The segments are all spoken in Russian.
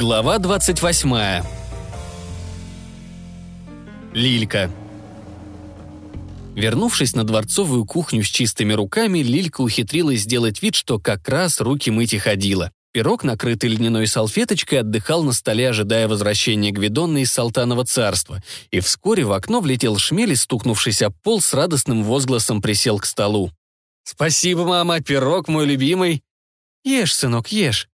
Глава 28. Лилька. Вернувшись на дворцовую кухню с чистыми руками, Лилька ухитрилась сделать вид, что как раз руки мыть и ходила. Пирог, накрытый льняной салфеточкой, отдыхал на столе, ожидая возвращения Гвидонна из Салтанова царства. И вскоре в окно влетел шмель и, стукнувшись об пол, с радостным возгласом присел к столу. «Спасибо, мама, пирог мой любимый!» «Ешь, сынок, ешь!»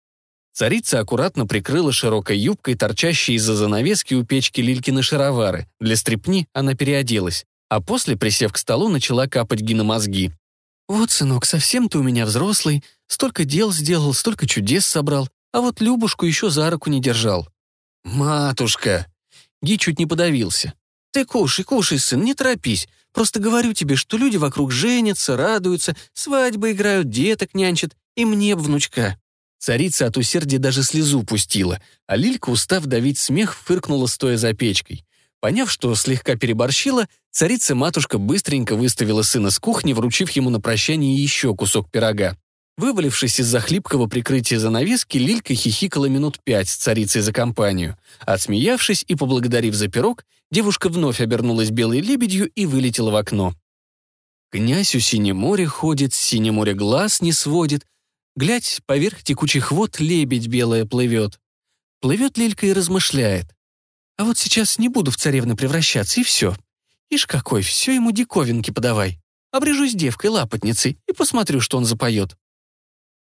Царица аккуратно прикрыла широкой юбкой торчащие из-за занавески у печки Лилькины шаровары. Для стрепни она переоделась, а после, присев к столу, начала капать Ги мозги. «Вот, сынок, совсем ты у меня взрослый, столько дел сделал, столько чудес собрал, а вот Любушку еще за руку не держал». «Матушка!» Ги чуть не подавился. «Ты кушай, кушай, сын, не торопись. Просто говорю тебе, что люди вокруг женятся, радуются, свадьбы играют, деток нянчат, и мне б внучка». Царица от усердия даже слезу пустила, а Лилька, устав давить смех, фыркнула, стоя за печкой. Поняв, что слегка переборщила, царица-матушка быстренько выставила сына с кухни, вручив ему на прощание еще кусок пирога. Вывалившись из-за хлипкого прикрытия занавески, Лилька хихикала минут пять с царицей за компанию. Отсмеявшись и поблагодарив за пирог, девушка вновь обернулась белой лебедью и вылетела в окно. Князь у синем море ходит, синем море глаз не сводит, Глядь, поверх текучих вод лебедь белая плывет. Плывет Лилька и размышляет. А вот сейчас не буду в царевны превращаться, и все. Ишь какой, все ему диковинки подавай. Обрежусь девкой-лапотницей и посмотрю, что он запоет.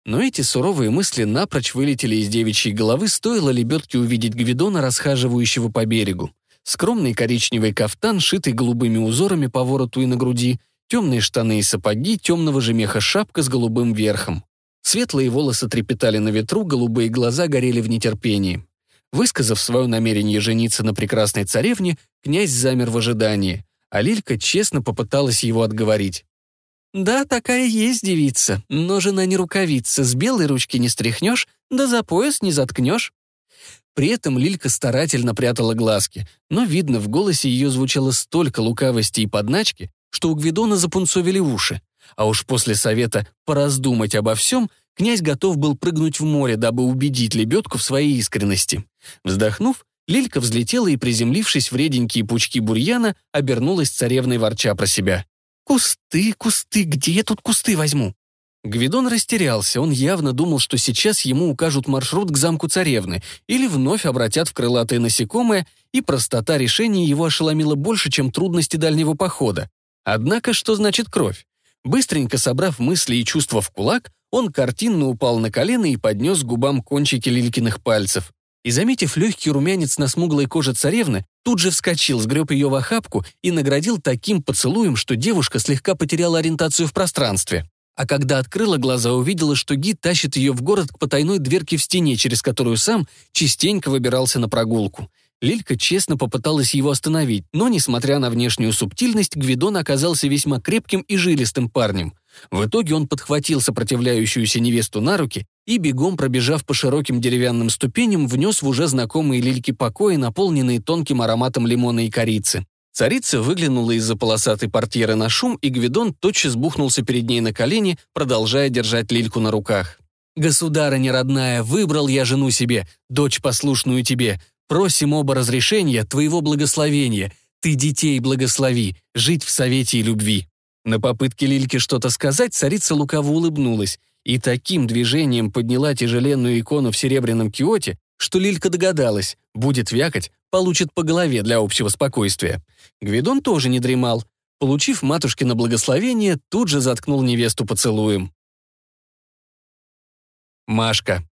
Но эти суровые мысли напрочь вылетели из девичьей головы, стоило лебедке увидеть Гвидона, расхаживающего по берегу. Скромный коричневый кафтан, шитый голубыми узорами по вороту и на груди, темные штаны и сапоги, темного же меха шапка с голубым верхом. Светлые волосы трепетали на ветру, голубые глаза горели в нетерпении. Высказав свое намерение жениться на прекрасной царевне, князь замер в ожидании, а Лилька честно попыталась его отговорить. «Да, такая есть девица, но жена не рукавица, с белой ручки не стряхнешь, да за пояс не заткнешь». При этом Лилька старательно прятала глазки, но, видно, в голосе ее звучало столько лукавости и подначки, что у Гвидона запунцовили уши. А уж после совета пораздумать обо всем, князь готов был прыгнуть в море, дабы убедить лебедку в своей искренности. Вздохнув, Лилька взлетела и, приземлившись в реденькие пучки бурьяна, обернулась царевной ворча про себя. «Кусты, кусты, где я тут кусты возьму?» Гвидон растерялся, он явно думал, что сейчас ему укажут маршрут к замку царевны или вновь обратят в крылатые насекомые, и простота решения его ошеломила больше, чем трудности дальнего похода. Однако, что значит кровь? Быстренько собрав мысли и чувства в кулак, он картинно упал на колено и поднес губам кончики Лилькиных пальцев. И, заметив легкий румянец на смуглой коже царевны, тут же вскочил, сгреб ее в охапку и наградил таким поцелуем, что девушка слегка потеряла ориентацию в пространстве. А когда открыла глаза, увидела, что гид тащит ее в город к потайной дверке в стене, через которую сам частенько выбирался на прогулку. Лилька честно попыталась его остановить, но, несмотря на внешнюю субтильность, Гвидон оказался весьма крепким и жилистым парнем. В итоге он подхватил сопротивляющуюся невесту на руки и, бегом пробежав по широким деревянным ступеням, внес в уже знакомые Лильке покои, наполненные тонким ароматом лимона и корицы. Царица выглянула из-за полосатой портьеры на шум, и Гвидон тотчас бухнулся перед ней на колени, продолжая держать Лильку на руках. «Государыня родная, выбрал я жену себе, дочь послушную тебе. Просим оба разрешения, твоего благословения. Ты детей благослови, жить в совете и любви». На попытке Лильки что-то сказать царица лукаво улыбнулась и таким движением подняла тяжеленную икону в серебряном киоте, что Лилька догадалась, будет вякать, получит по голове для общего спокойствия. Гвидон тоже не дремал. Получив матушкино благословение, тут же заткнул невесту поцелуем. Машка.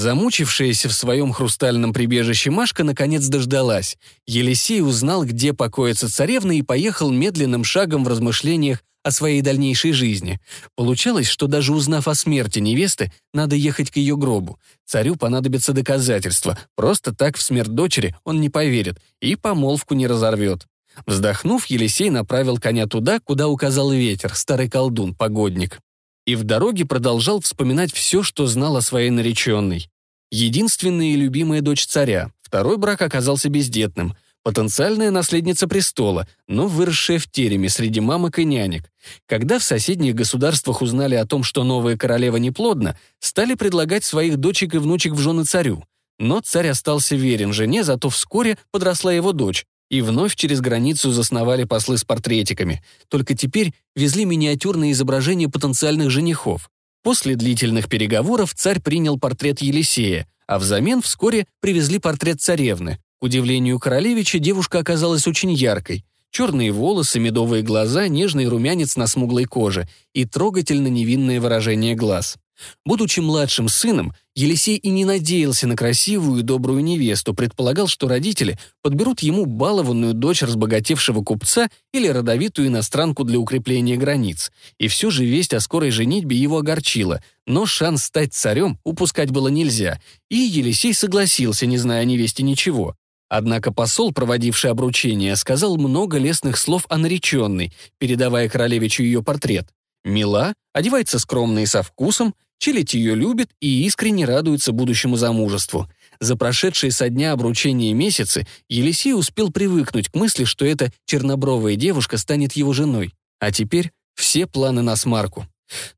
Замучившаяся в своем хрустальном прибежище Машка наконец дождалась. Елисей узнал, где покоится царевна, и поехал медленным шагом в размышлениях о своей дальнейшей жизни. Получалось, что даже узнав о смерти невесты, надо ехать к ее гробу. Царю понадобится доказательство. Просто так в смерть дочери он не поверит и помолвку не разорвет. Вздохнув, Елисей направил коня туда, куда указал ветер, старый колдун, погодник и в дороге продолжал вспоминать все, что знал о своей нареченной. Единственная и любимая дочь царя, второй брак оказался бездетным. Потенциальная наследница престола, но выросшая в тереме среди мамок и нянек. Когда в соседних государствах узнали о том, что новая королева неплодна, стали предлагать своих дочек и внучек в жены царю. Но царь остался верен жене, зато вскоре подросла его дочь, и вновь через границу засновали послы с портретиками. Только теперь везли миниатюрные изображения потенциальных женихов. После длительных переговоров царь принял портрет Елисея, а взамен вскоре привезли портрет царевны. К удивлению королевича девушка оказалась очень яркой. Черные волосы, медовые глаза, нежный румянец на смуглой коже и трогательно невинное выражение глаз. Будучи младшим сыном, Елисей и не надеялся на красивую и добрую невесту, предполагал, что родители подберут ему балованную дочь разбогатевшего купца или родовитую иностранку для укрепления границ. И все же весть о скорой женитьбе его огорчила, но шанс стать царем упускать было нельзя, и Елисей согласился, не зная о невесте ничего. Однако посол, проводивший обручение, сказал много лестных слов о нареченной, передавая королевичу ее портрет. Мила, одевается скромно и со вкусом, Челядь ее любит и искренне радуется будущему замужеству. За прошедшие со дня обручения месяцы Елисей успел привыкнуть к мысли, что эта чернобровая девушка станет его женой. А теперь все планы на смарку.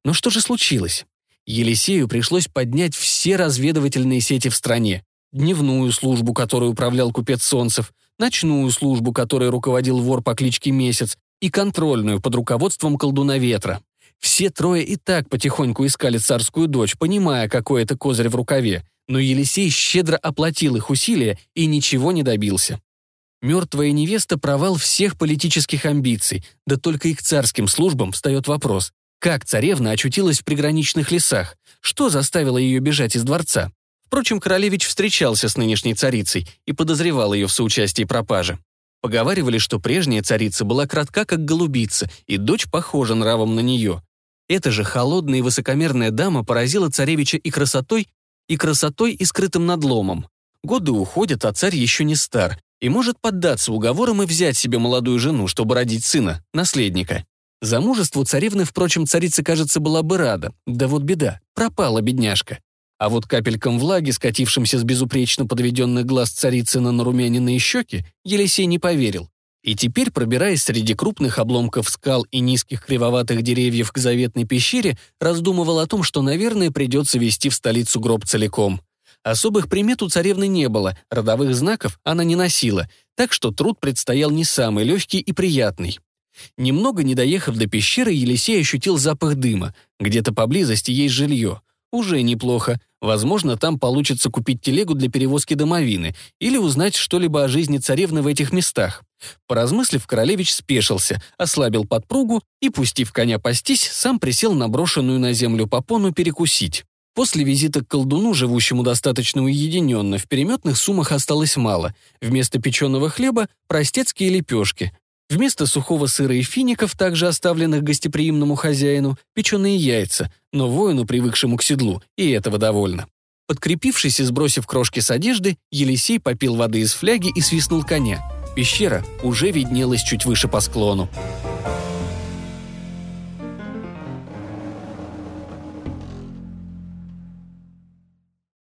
Но что же случилось? Елисею пришлось поднять все разведывательные сети в стране. Дневную службу, которой управлял купец Солнцев, ночную службу, которой руководил вор по кличке Месяц, и контрольную под руководством колдуна Ветра. Все трое и так потихоньку искали царскую дочь, понимая, какой это козырь в рукаве, но Елисей щедро оплатил их усилия и ничего не добился. Мертвая невеста – провал всех политических амбиций, да только и к царским службам встает вопрос, как царевна очутилась в приграничных лесах, что заставило ее бежать из дворца. Впрочем, королевич встречался с нынешней царицей и подозревал ее в соучастии пропажи. Поговаривали, что прежняя царица была кратка, как голубица, и дочь похожа нравом на нее. Эта же холодная и высокомерная дама поразила царевича и красотой, и красотой, и скрытым надломом. Годы уходят, а царь еще не стар, и может поддаться уговорам и взять себе молодую жену, чтобы родить сына, наследника. Замужеству царевны, впрочем, царица, кажется, была бы рада. Да вот беда, пропала бедняжка. А вот капелькам влаги, скатившимся с безупречно подведенных глаз царицы на нарумяненные щеки, Елисей не поверил. И теперь, пробираясь среди крупных обломков скал и низких кривоватых деревьев к заветной пещере, раздумывал о том, что, наверное, придется вести в столицу гроб целиком. Особых примет у царевны не было, родовых знаков она не носила, так что труд предстоял не самый легкий и приятный. Немного не доехав до пещеры, Елисей ощутил запах дыма. Где-то поблизости есть жилье. Уже неплохо. Возможно, там получится купить телегу для перевозки домовины или узнать что-либо о жизни царевны в этих местах. Поразмыслив, королевич спешился, ослабил подпругу и, пустив коня пастись, сам присел на брошенную на землю попону перекусить. После визита к колдуну, живущему достаточно уединенно, в переметных суммах осталось мало. Вместо печеного хлеба – простецкие лепешки, Вместо сухого сыра и фиников, также оставленных гостеприимному хозяину, печеные яйца, но воину, привыкшему к седлу, и этого довольно. Подкрепившись и сбросив крошки с одежды, Елисей попил воды из фляги и свистнул коня. Пещера уже виднелась чуть выше по склону.